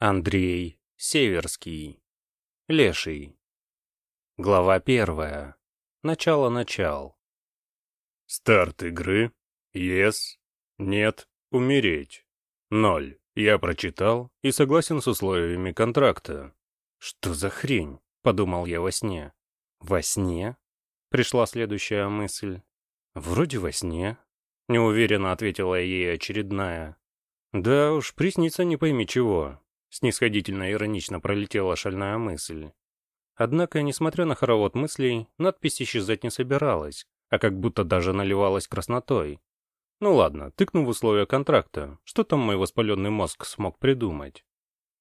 Андрей Северский. Леший. Глава первая. Начало-начал. Старт игры. Yes. Нет. Умереть. Ноль. Я прочитал и согласен с условиями контракта. Что за хрень? Подумал я во сне. Во сне? Пришла следующая мысль. Вроде во сне. Неуверенно ответила ей очередная. Да уж, приснится не пойми чего. Снисходительно иронично пролетела шальная мысль. Однако, несмотря на хоровод мыслей, надпись исчезать не собиралась, а как будто даже наливалась краснотой. Ну ладно, тыкну в условия контракта. Что там мой воспаленный мозг смог придумать?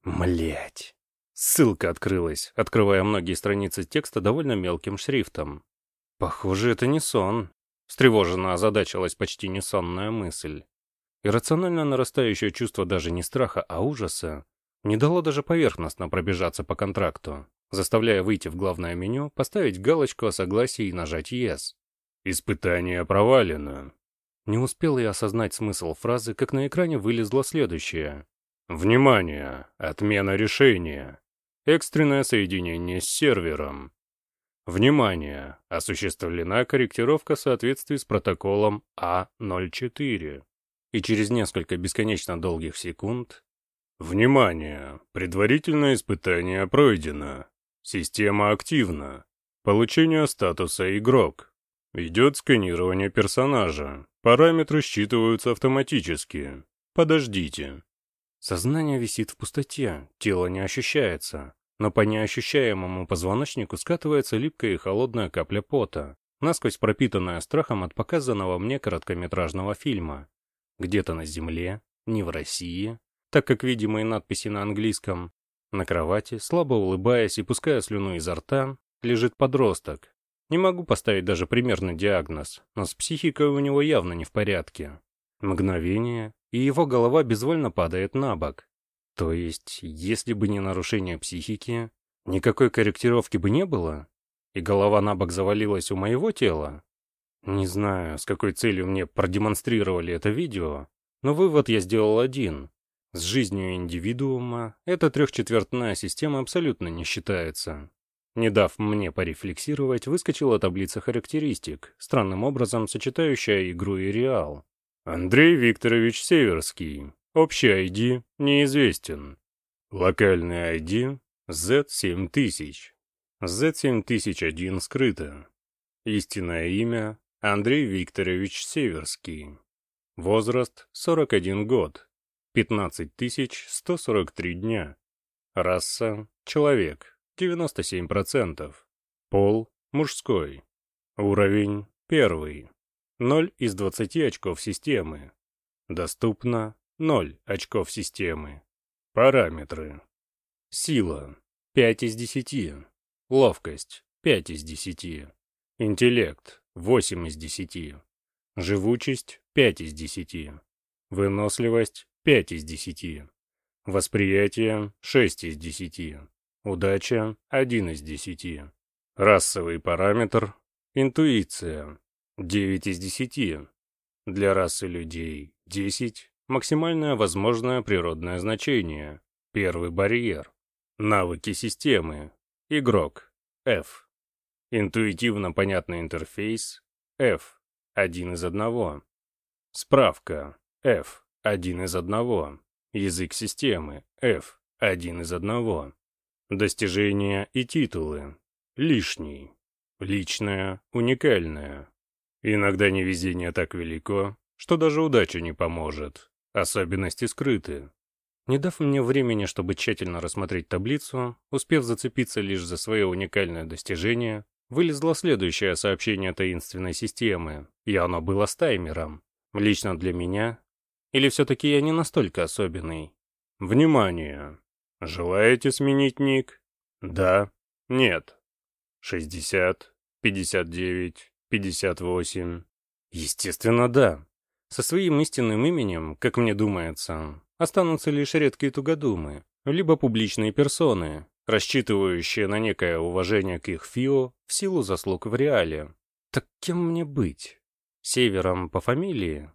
Млять. Ссылка открылась, открывая многие страницы текста довольно мелким шрифтом. Похоже, это не сон. Встревоженно озадачилась почти несонная мысль. Иррационально нарастающее чувство даже не страха, а ужаса не дало даже поверхностно пробежаться по контракту, заставляя выйти в главное меню, поставить галочку о согласии и нажать «Yes». «Испытание провалено». Не успел я осознать смысл фразы, как на экране вылезло следующее. «Внимание! Отмена решения! Экстренное соединение с сервером!» Внимание! Осуществлена корректировка в соответствии с протоколом А04. И через несколько бесконечно долгих секунд Внимание! Предварительное испытание пройдено. Система активна. Получение статуса «Игрок». Идет сканирование персонажа. Параметры считываются автоматически. Подождите. Сознание висит в пустоте, тело не ощущается, но по неощущаемому позвоночнику скатывается липкая и холодная капля пота, насквозь пропитанная страхом от показанного мне короткометражного фильма. Где-то на Земле, не в России, так как видимые надписи на английском. На кровати, слабо улыбаясь и пуская слюну изо рта, лежит подросток. Не могу поставить даже примерный диагноз, но с психикой у него явно не в порядке. Мгновение, и его голова безвольно падает на бок. То есть, если бы не нарушение психики, никакой корректировки бы не было? И голова на бок завалилась у моего тела? Не знаю, с какой целью мне продемонстрировали это видео, но вывод я сделал один. С жизнью индивидуума эта трехчетвертная система абсолютно не считается. Не дав мне порефлексировать, выскочила таблица характеристик, странным образом сочетающая игру и реал. Андрей Викторович Северский. Общий ID неизвестен. Локальный ID Z7000. Z7001 скрыто. Истинное имя Андрей Викторович Северский. Возраст 41 год. 15143 дня. Раса – человек, 97%. Пол – мужской. Уровень – первый. 0 из 20 очков системы. Доступно 0 очков системы. Параметры. Сила – 5 из 10. Ловкость – 5 из 10. Интеллект – 8 из 10. Живучесть – 5 из 10. Выносливость 5 из 10. Восприятие 6 из 10. Удача 1 из 10. Расовый параметр интуиция 9 из 10. Для расы людей 10. Максимальное возможное природное значение. Первый барьер. Навыки системы. Игрок. F. Интуитивно понятный интерфейс. F. Один из одного. Справка. F. Один из одного. Язык системы. F. Один из одного. Достижения и титулы. Лишний. Личное, уникальное. Иногда невезение так велико, что даже удача не поможет. Особенности скрыты. Не дав мне времени, чтобы тщательно рассмотреть таблицу, успев зацепиться лишь за свое уникальное достижение, вылезло следующее сообщение таинственной системы, и оно было с таймером. Лично для меня или все-таки я не настолько особенный? Внимание! Желаете сменить ник? Да? Нет? 60, 59, 58. Естественно, да. Со своим истинным именем, как мне думается, останутся лишь редкие тугодумы, либо публичные персоны, рассчитывающие на некое уважение к их ФИО в силу заслуг в реале. Так кем мне быть? Севером по фамилии?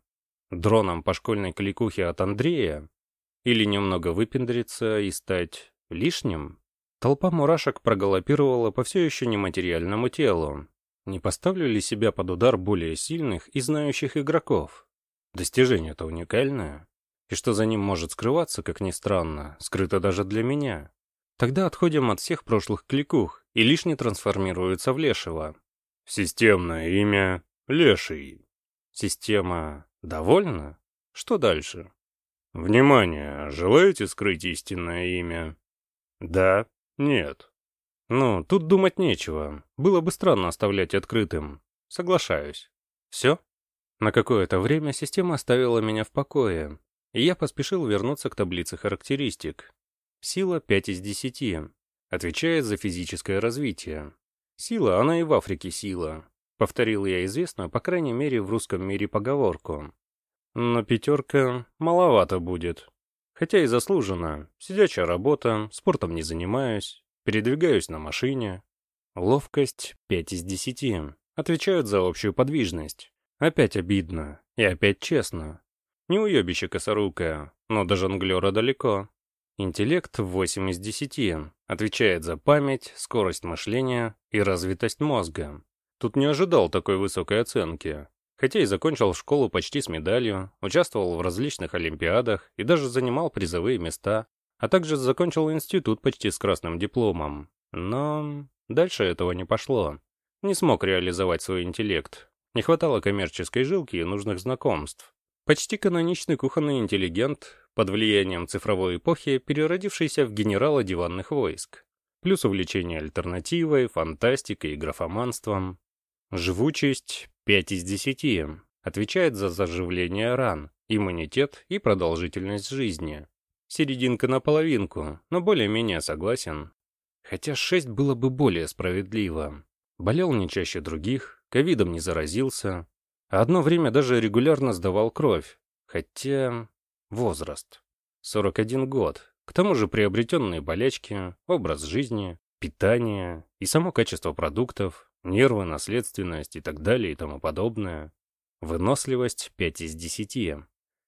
Дроном по школьной кликухе от Андрея? Или немного выпендриться и стать лишним? Толпа мурашек проголопировала по все еще нематериальному телу. Не поставлю ли себя под удар более сильных и знающих игроков? Достижение-то уникальное. И что за ним может скрываться, как ни странно, скрыто даже для меня. Тогда отходим от всех прошлых кликух, и лишний трансформируется в лешего. Системное имя — Леший. Система довольна? Что дальше? Внимание, желаете скрыть истинное имя? Да, нет. Ну, тут думать нечего. Было бы странно оставлять открытым. Соглашаюсь. Все? На какое-то время система оставила меня в покое, и я поспешил вернуться к таблице характеристик. Сила 5 из 10. Отвечает за физическое развитие. Сила, она и в Африке сила. Повторил я известную, по крайней мере, в русском мире поговорку. Но пятерка маловато будет. Хотя и заслуженно. Сидячая работа, спортом не занимаюсь, передвигаюсь на машине. Ловкость 5 из 10. Отвечают за общую подвижность. Опять обидно. И опять честно. Не уебище косорукая, но до жонглера далеко. Интеллект 8 из 10. Отвечает за память, скорость мышления и развитость мозга. Тут не ожидал такой высокой оценки. Хотя и закончил школу почти с медалью, участвовал в различных олимпиадах и даже занимал призовые места, а также закончил институт почти с красным дипломом. Но дальше этого не пошло. Не смог реализовать свой интеллект. Не хватало коммерческой жилки и нужных знакомств. Почти каноничный кухонный интеллигент, под влиянием цифровой эпохи, переродившийся в генерала диванных войск. Плюс увлечение альтернативой, фантастикой и графоманством. Живучесть 5 из 10. Отвечает за заживление ран, иммунитет и продолжительность жизни. Серединка на половинку, но более-менее согласен. Хотя 6 было бы более справедливо. Болел не чаще других, ковидом не заразился, Одно время даже регулярно сдавал кровь. Хотя... возраст. 41 год. К тому же приобретенные болячки, образ жизни, питание и само качество продуктов, нервы, наследственность и так далее и тому подобное. Выносливость 5 из 10.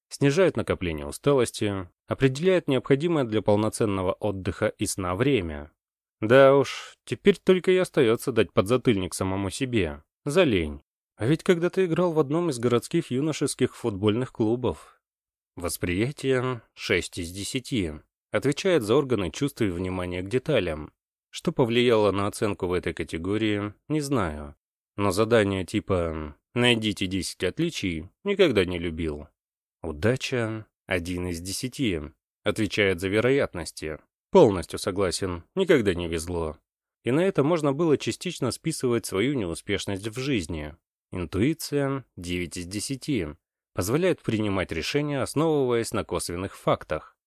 Снижает накопление усталости, определяет необходимое для полноценного отдыха и сна время. Да уж, теперь только и остается дать подзатыльник самому себе. За лень. А ведь когда-то играл в одном из городских юношеских футбольных клубов. Восприятие 6 из 10. Отвечает за органы чувств и внимания к деталям. Что повлияло на оценку в этой категории, не знаю. Но задание типа «найдите 10 отличий» никогда не любил. Удача 1 из 10. Отвечает за вероятности. Полностью согласен, никогда не везло. И на это можно было частично списывать свою неуспешность в жизни. Интуиция 9 из 10. Позволяет принимать решения, основываясь на косвенных фактах.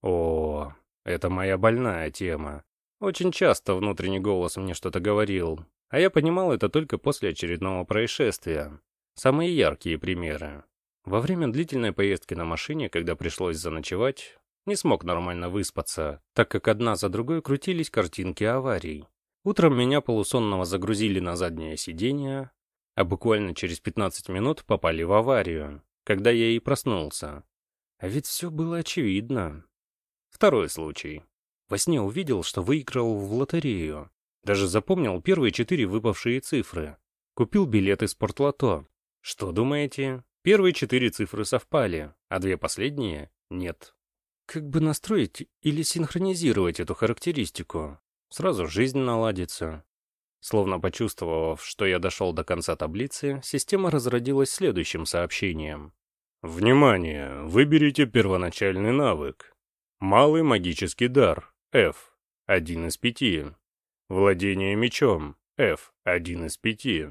О, это моя больная тема. Очень часто внутренний голос мне что-то говорил, а я понимал это только после очередного происшествия. Самые яркие примеры. Во время длительной поездки на машине, когда пришлось заночевать, не смог нормально выспаться, так как одна за другой крутились картинки аварий. Утром меня полусонного загрузили на заднее сиденье, а буквально через 15 минут попали в аварию, когда я и проснулся. А ведь все было очевидно. Второй случай. Во сне увидел, что выиграл в лотерею. Даже запомнил первые четыре выпавшие цифры. Купил билеты спортлото. Что думаете? Первые четыре цифры совпали, а две последние — нет. Как бы настроить или синхронизировать эту характеристику? Сразу жизнь наладится. Словно почувствовав, что я дошел до конца таблицы, система разродилась следующим сообщением. Внимание! Выберите первоначальный навык. Малый магический дар. F. Один из пяти. Владение мечом. F. Один из пяти.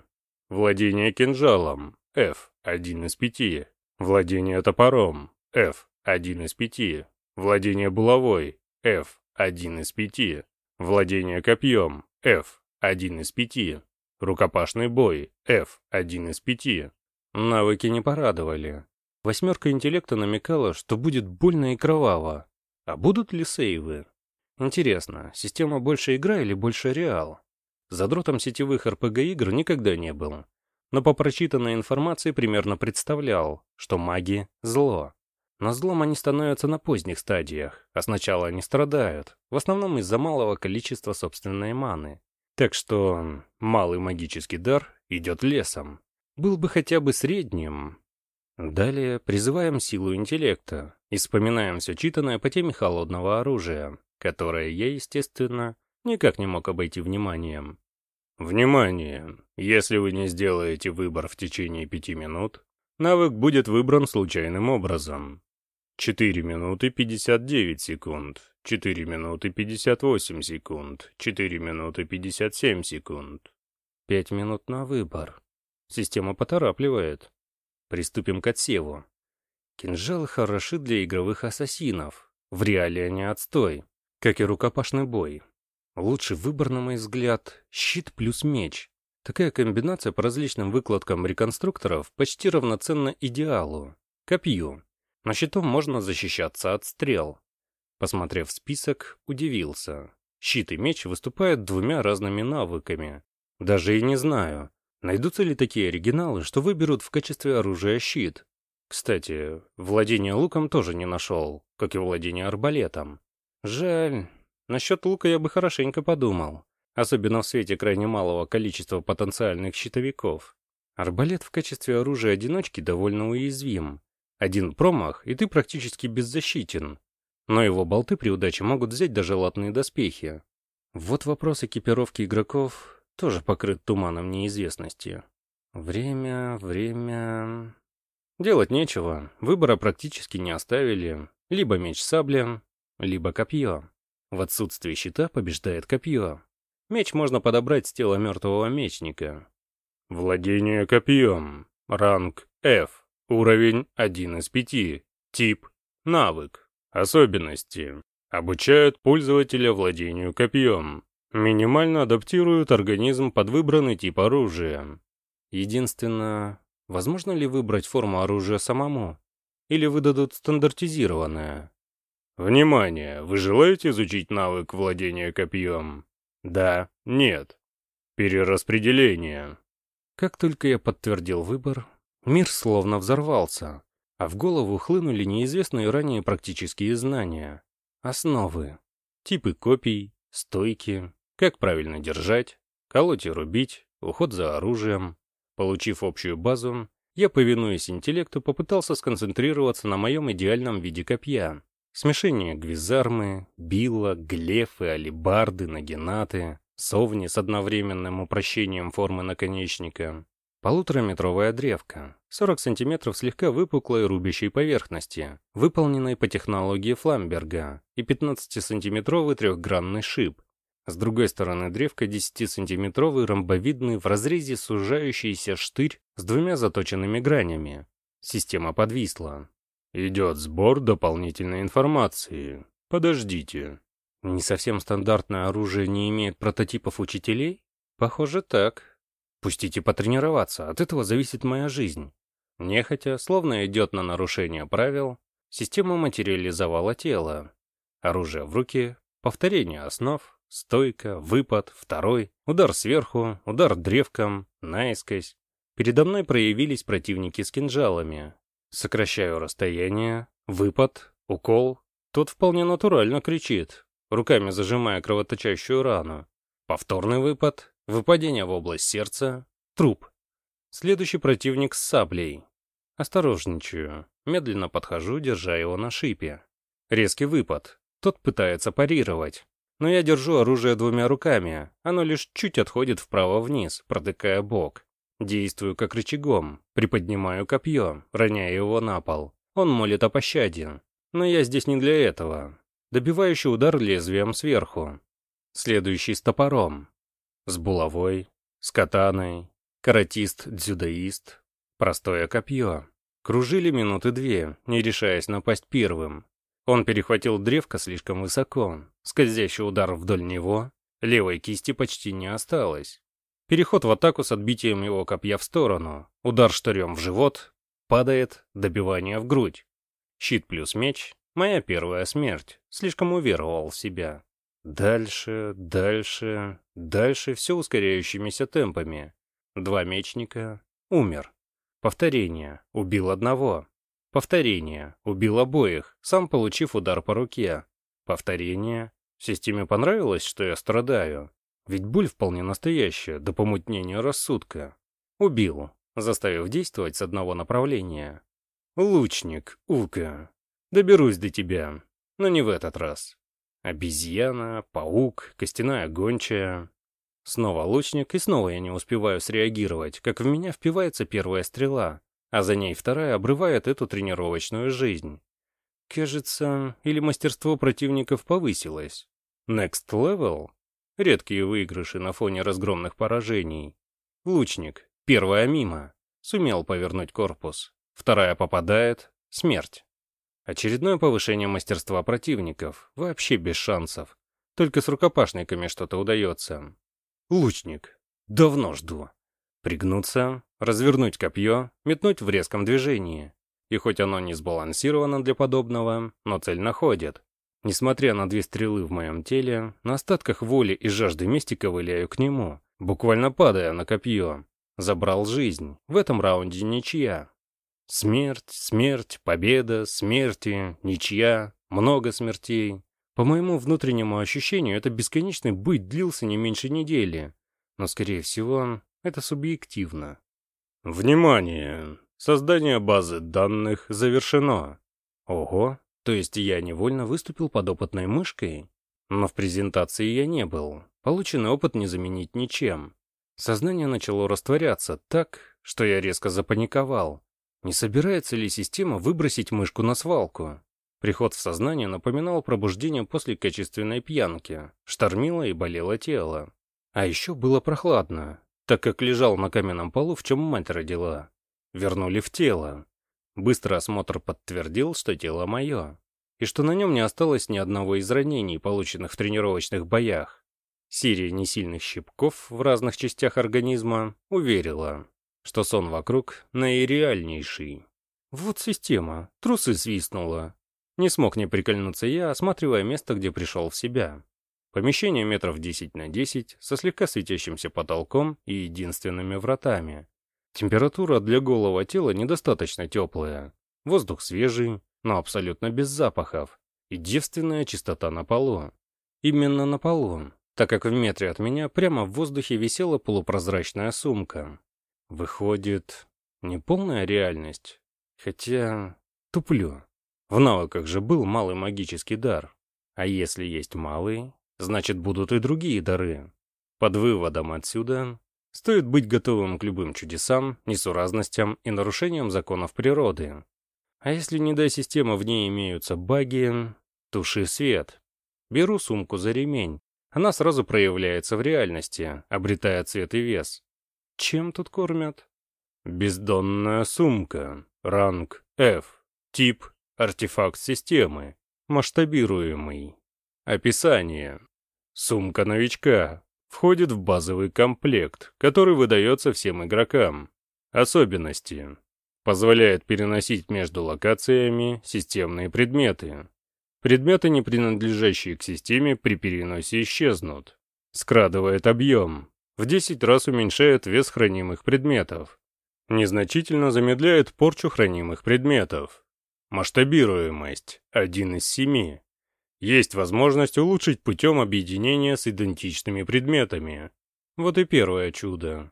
Владение кинжалом. F. Один из пяти. Владение топором. F. Один из пяти. Владение булавой. F. Один из пяти. Владение копьем. F. Один из пяти. Рукопашный бой. F. Один из пяти. Навыки не порадовали. Восьмерка интеллекта намекала, что будет больно и кроваво. А будут ли сейвы? Интересно, система больше игра или больше реал? Задротом сетевых РПГ-игр никогда не был. Но по прочитанной информации примерно представлял, что маги — зло. На злом они становятся на поздних стадиях, а сначала они страдают, в основном из-за малого количества собственной маны. Так что малый магический дар идет лесом. Был бы хотя бы средним. Далее призываем силу интеллекта и вспоминаем все читанное по теме холодного оружия, которое я, естественно, никак не мог обойти вниманием. Внимание! Если вы не сделаете выбор в течение пяти минут, навык будет выбран случайным образом. 4 минуты 59 секунд, 4 минуты 58 секунд, 4 минуты 57 секунд. 5 минут на выбор. Система поторапливает. Приступим к отсеву. Кинжалы хороши для игровых ассасинов. В реале они отстой, как и рукопашный бой. Лучший выбор, на мой взгляд, щит плюс меч. Такая комбинация по различным выкладкам реконструкторов почти равноценна идеалу. Копью. Но щитом можно защищаться от стрел. Посмотрев список, удивился. Щит и меч выступают двумя разными навыками. Даже и не знаю, найдутся ли такие оригиналы, что выберут в качестве оружия щит. Кстати, владение луком тоже не нашел, как и владение арбалетом. Жаль. Насчет лука я бы хорошенько подумал, особенно в свете крайне малого количества потенциальных щитовиков. Арбалет в качестве оружия одиночки довольно уязвим, один промах, и ты практически беззащитен. Но его болты при удаче могут взять даже латные доспехи. Вот вопрос экипировки игроков тоже покрыт туманом неизвестности. Время, время... Делать нечего, выбора практически не оставили. Либо меч сабля, либо копье. В отсутствие щита побеждает копье. Меч можно подобрать с тела мертвого мечника. Владение копьем. Ранг F. Уровень 1 из 5. Тип. Навык. Особенности. Обучают пользователя владению копьем. Минимально адаптируют организм под выбранный тип оружия. Единственное, возможно ли выбрать форму оружия самому? Или выдадут стандартизированное? Внимание! Вы желаете изучить навык владения копьем? Да, нет. Перераспределение. Как только я подтвердил выбор, Мир словно взорвался, а в голову хлынули неизвестные ранее практические знания. Основы. Типы копий, стойки, как правильно держать, колоть и рубить, уход за оружием. Получив общую базу, я, повинуясь интеллекту, попытался сконцентрироваться на моем идеальном виде копья. Смешение гвизармы, била, глефы, алибарды, нагенаты, совни с одновременным упрощением формы наконечника, Полутораметровая древка, 40 см слегка выпуклой рубящей поверхности, выполненной по технологии Фламберга, и 15-сантиметровый трехгранный шип. С другой стороны древка 10-сантиметровый ромбовидный в разрезе сужающийся штырь с двумя заточенными гранями. Система подвисла. «Идет сбор дополнительной информации. Подождите». Не совсем стандартное оружие не имеет прототипов учителей? Похоже, так. Пустите потренироваться, от этого зависит моя жизнь. Нехотя, словно идет на нарушение правил, система материализовала тело. Оружие в руки, повторение основ, стойка, выпад, второй, удар сверху, удар древком, наискось. Передо мной проявились противники с кинжалами. Сокращаю расстояние, выпад, укол. Тот вполне натурально кричит, руками зажимая кровоточащую рану. Повторный выпад, Выпадение в область сердца. Труп. Следующий противник с саблей. Осторожничаю. Медленно подхожу, держа его на шипе. Резкий выпад. Тот пытается парировать. Но я держу оружие двумя руками. Оно лишь чуть отходит вправо-вниз, протыкая бок. Действую как рычагом. Приподнимаю копье, роняя его на пол. Он молит о пощаде. Но я здесь не для этого. Добивающий удар лезвием сверху. Следующий с топором. С булавой, с катаной, каратист-дзюдоист, простое копье. Кружили минуты две, не решаясь напасть первым. Он перехватил древко слишком высоко. Скользящий удар вдоль него, левой кисти почти не осталось. Переход в атаку с отбитием его копья в сторону, удар штырем в живот, падает, добивание в грудь. Щит плюс меч — моя первая смерть, слишком уверовал в себя. Дальше, дальше, дальше все ускоряющимися темпами. Два мечника. Умер. Повторение. Убил одного. Повторение. Убил обоих, сам получив удар по руке. Повторение. Системе понравилось, что я страдаю. Ведь боль вполне настоящая, до помутнения рассудка. Убил, заставив действовать с одного направления. Лучник, Ука. Доберусь до тебя, но не в этот раз. Обезьяна, паук, костяная гончая. Снова лучник, и снова я не успеваю среагировать, как в меня впивается первая стрела, а за ней вторая обрывает эту тренировочную жизнь. Кажется, или мастерство противников повысилось. Next level? Редкие выигрыши на фоне разгромных поражений. Лучник, первая мимо, сумел повернуть корпус. Вторая попадает, смерть. Очередное повышение мастерства противников, вообще без шансов. Только с рукопашниками что-то удается. Лучник. Давно жду. Пригнуться, развернуть копье, метнуть в резком движении. И хоть оно не сбалансировано для подобного, но цель находит. Несмотря на две стрелы в моем теле, на остатках воли и жажды мести ковыляю к нему, буквально падая на копье. Забрал жизнь. В этом раунде ничья. Смерть, смерть, победа, смерти, ничья, много смертей. По моему внутреннему ощущению, это бесконечный бой длился не меньше недели. Но, скорее всего, это субъективно. Внимание! Создание базы данных завершено. Ого, то есть я невольно выступил под опытной мышкой? Но в презентации я не был. Полученный опыт не заменить ничем. Сознание начало растворяться так, что я резко запаниковал. Не собирается ли система выбросить мышку на свалку? Приход в сознание напоминал пробуждение после качественной пьянки. Штормило и болело тело. А еще было прохладно, так как лежал на каменном полу, в чем мать родила. Вернули в тело. Быстрый осмотр подтвердил, что тело мое. И что на нем не осталось ни одного из ранений, полученных в тренировочных боях. Серия несильных щипков в разных частях организма уверила, что сон вокруг наиреальнейший. Вот система, трусы свистнула. Не смог не прикольнуться я, осматривая место, где пришел в себя. Помещение метров 10 на 10, со слегка светящимся потолком и единственными вратами. Температура для голого тела недостаточно теплая. Воздух свежий, но абсолютно без запахов. И девственная чистота на полу. Именно на полу, так как в метре от меня прямо в воздухе висела полупрозрачная сумка. Выходит, не полная реальность. Хотя, туплю. В навыках же был малый магический дар. А если есть малый, значит будут и другие дары. Под выводом отсюда стоит быть готовым к любым чудесам, несуразностям и нарушениям законов природы. А если не дай система в ней имеются баги, туши свет. Беру сумку за ремень. Она сразу проявляется в реальности, обретая цвет и вес. Чем тут кормят? Бездонная сумка. Ранг F. Тип артефакт системы. Масштабируемый. Описание. Сумка новичка. Входит в базовый комплект, который выдается всем игрокам. Особенности. Позволяет переносить между локациями системные предметы. Предметы, не принадлежащие к системе, при переносе исчезнут. Скрадывает объем в 10 раз уменьшает вес хранимых предметов, незначительно замедляет порчу хранимых предметов. Масштабируемость – 1 из 7. Есть возможность улучшить путем объединения с идентичными предметами. Вот и первое чудо.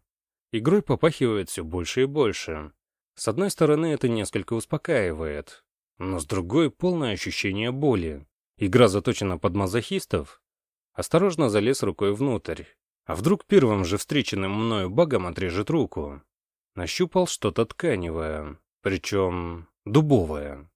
Игрой попахивает все больше и больше. С одной стороны, это несколько успокаивает, но с другой — полное ощущение боли. Игра заточена под мазохистов. Осторожно залез рукой внутрь. А вдруг первым же встреченным мною багом отрежет руку? Нащупал что-то тканевое, причем дубовое.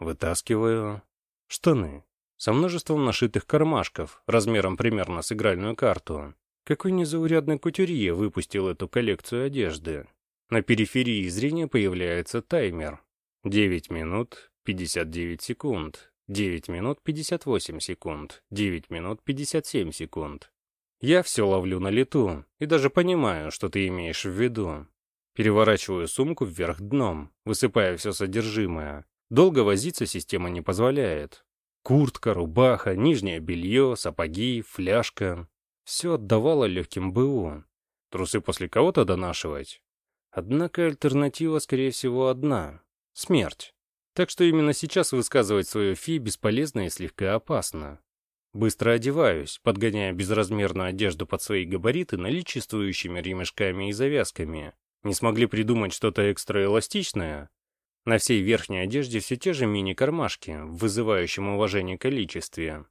Вытаскиваю. Штаны. Со множеством нашитых кармашков, размером примерно с игральную карту. Какой незаурядный кутюрье выпустил эту коллекцию одежды. На периферии зрения появляется таймер. 9 минут 59 секунд. 9 минут 58 секунд. 9 минут 57 секунд. Я все ловлю на лету и даже понимаю, что ты имеешь в виду. Переворачиваю сумку вверх дном, высыпая все содержимое. Долго возиться система не позволяет. Куртка, рубаха, нижнее белье, сапоги, фляжка. Все отдавало легким БУ. Трусы после кого-то донашивать. Однако альтернатива, скорее всего, одна. Смерть. Так что именно сейчас высказывать свое фи бесполезно и слегка опасно. Быстро одеваюсь, подгоняя безразмерную одежду под свои габариты наличествующими ремешками и завязками. Не смогли придумать что-то экстраэластичное? На всей верхней одежде все те же мини-кармашки, в вызывающем уважение количестве.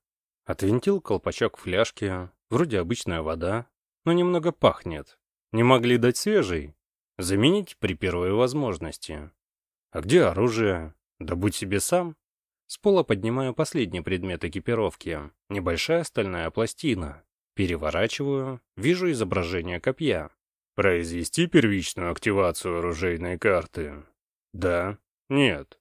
Отвинтил колпачок фляжки, вроде обычная вода, но немного пахнет. Не могли дать свежий? Заменить при первой возможности. А где оружие? Добудь себе сам. С пола поднимаю последний предмет экипировки. Небольшая стальная пластина. Переворачиваю, вижу изображение копья. Произвести первичную активацию оружейной карты? Да. Нет.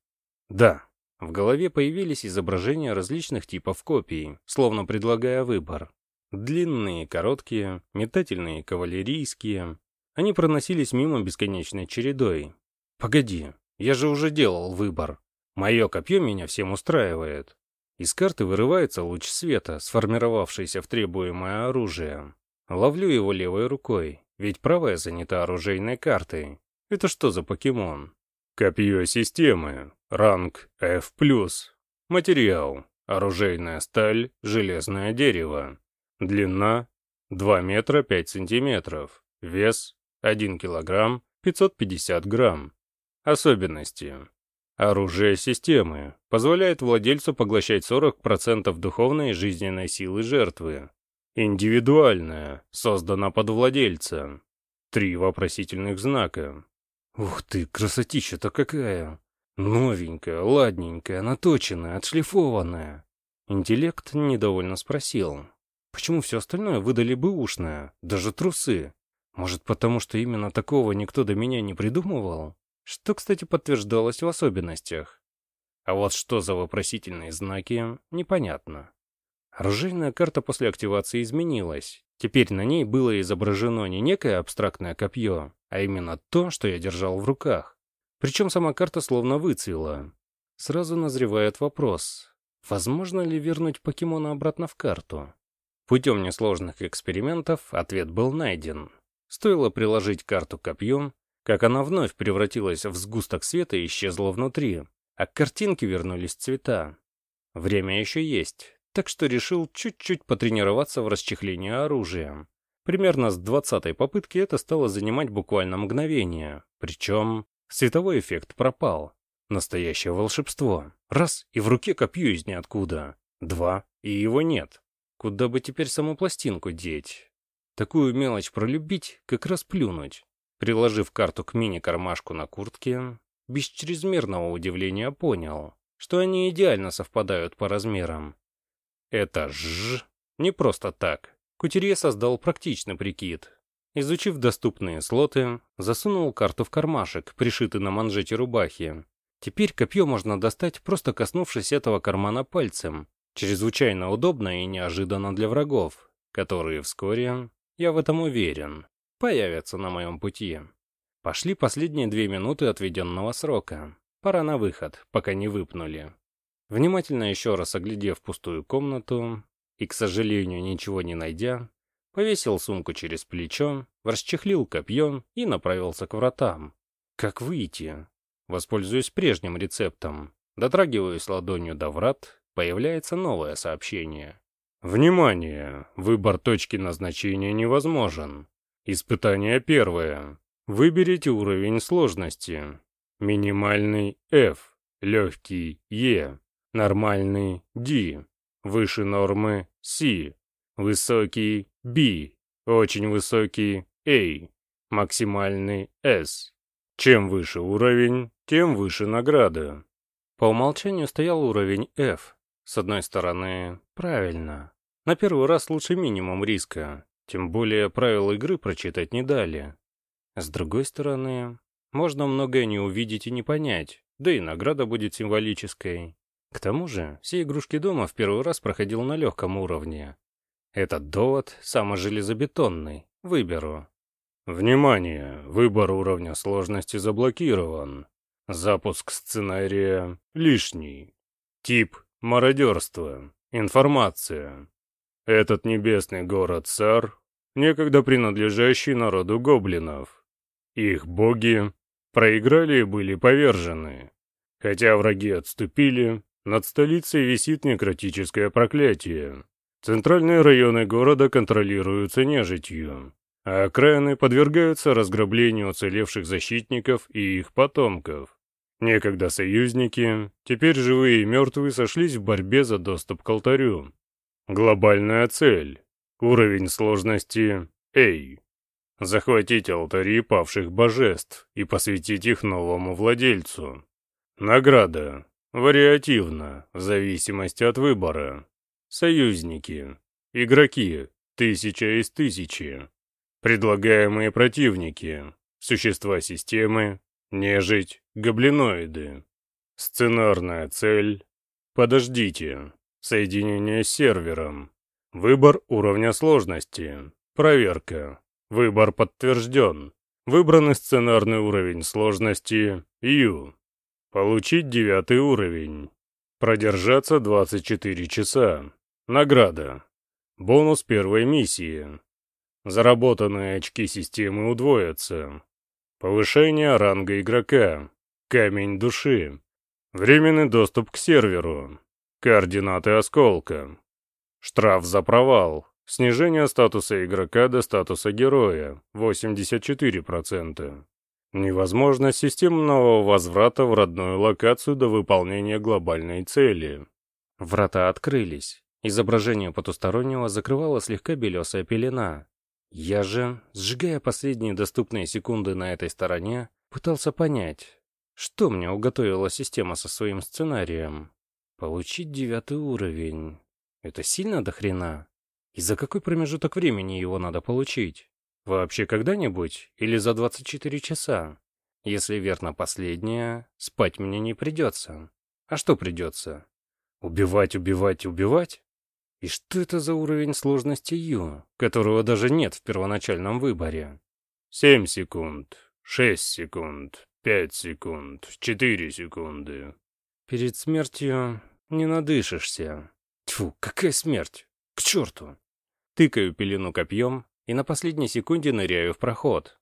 Да. В голове появились изображения различных типов копий, словно предлагая выбор. Длинные, короткие, метательные, кавалерийские. Они проносились мимо бесконечной чередой. Погоди, я же уже делал выбор. Мое копье меня всем устраивает. Из карты вырывается луч света, сформировавшийся в требуемое оружие. Ловлю его левой рукой, ведь правая занята оружейной картой. Это что за покемон? Копье системы. Ранг F+. Материал. Оружейная сталь, железное дерево. Длина 2 метра 5 сантиметров. Вес 1 килограмм 550 грамм. Особенности. Оружие системы позволяет владельцу поглощать 40% духовной и жизненной силы жертвы. Индивидуальное, создано под владельца. Три вопросительных знака. Ух ты, красотища-то какая! Новенькая, ладненькая, наточенная, отшлифованная. Интеллект недовольно спросил. Почему все остальное выдали бы ушное, даже трусы? Может, потому что именно такого никто до меня не придумывал? Что, кстати, подтверждалось в особенностях. А вот что за вопросительные знаки, непонятно. Оружейная карта после активации изменилась. Теперь на ней было изображено не некое абстрактное копье, а именно то, что я держал в руках. Причем сама карта словно выцвела. Сразу назревает вопрос, возможно ли вернуть покемона обратно в карту? Путем несложных экспериментов ответ был найден. Стоило приложить карту копьем, как она вновь превратилась в сгусток света и исчезла внутри, а к картинке вернулись цвета. Время еще есть, так что решил чуть-чуть потренироваться в расчехлении оружия. Примерно с двадцатой попытки это стало занимать буквально мгновение, причем световой эффект пропал. Настоящее волшебство. Раз, и в руке копье из ниоткуда. Два, и его нет. Куда бы теперь саму пластинку деть? Такую мелочь пролюбить, как раз плюнуть. Приложив карту к мини-кармашку на куртке, без чрезмерного удивления понял, что они идеально совпадают по размерам. Это ж не просто так. Кутерье создал практичный прикид. Изучив доступные слоты, засунул карту в кармашек, пришитый на манжете рубахи. Теперь копье можно достать, просто коснувшись этого кармана пальцем. Чрезвычайно удобно и неожиданно для врагов, которые вскоре, я в этом уверен, появятся на моем пути. Пошли последние две минуты отведенного срока. Пора на выход, пока не выпнули. Внимательно еще раз оглядев пустую комнату и, к сожалению, ничего не найдя, повесил сумку через плечо, расчехлил копье и направился к вратам. Как выйти? Воспользуюсь прежним рецептом. Дотрагиваюсь ладонью до врат, появляется новое сообщение. Внимание! Выбор точки назначения невозможен. Испытание первое. Выберите уровень сложности. Минимальный F, легкий E, Нормальный D. Выше нормы C. Высокий B. Очень высокий A. Максимальный S. Чем выше уровень, тем выше награда. По умолчанию стоял уровень F. С одной стороны, правильно. На первый раз лучше минимум риска. Тем более правила игры прочитать не дали. С другой стороны, можно многое не увидеть и не понять, да и награда будет символической. К тому же, все игрушки дома в первый раз проходил на легком уровне. Этот довод самый железобетонный. Выберу. Внимание! Выбор уровня сложности заблокирован. Запуск сценария лишний. Тип – мародерство. Информация. Этот небесный город Сар, некогда принадлежащий народу гоблинов. Их боги проиграли и были повержены. Хотя враги отступили, над столицей висит некротическое проклятие. Центральные районы города контролируются нежитью, а окраины подвергаются разграблению уцелевших защитников и их потомков. Некогда союзники, теперь живые и мертвые сошлись в борьбе за доступ к алтарю. Глобальная цель. Уровень сложности A. Захватить алтари павших божеств и посвятить их новому владельцу. Награда. Вариативно, в зависимости от выбора. Союзники. Игроки. Тысяча из тысячи. Предлагаемые противники. Существа системы, Нежить, гоблиноиды. Сценарная цель. Подождите. Соединение с сервером. Выбор уровня сложности. Проверка. Выбор подтвержден. Выбранный сценарный уровень сложности U. Получить девятый уровень. Продержаться 24 часа. Награда. Бонус первой миссии. Заработанные очки системы удвоятся. Повышение ранга игрока. Камень души. Временный доступ к серверу. Координаты осколка. Штраф за провал. Снижение статуса игрока до статуса героя. 84%. Невозможность системного возврата в родную локацию до выполнения глобальной цели. Врата открылись. Изображение потустороннего закрывала слегка белесая пелена. Я же, сжигая последние доступные секунды на этой стороне, пытался понять, что мне уготовила система со своим сценарием. Получить девятый уровень. Это сильно до хрена? И за какой промежуток времени его надо получить? Вообще когда-нибудь? Или за 24 часа? Если верно последнее, спать мне не придется. А что придется? Убивать, убивать, убивать? И что это за уровень сложности Ю, которого даже нет в первоначальном выборе? Семь секунд, шесть секунд, пять секунд, четыре секунды. Перед смертью не надышишься. Тьфу, какая смерть? К черту! Тыкаю пелену копьем и на последней секунде ныряю в проход.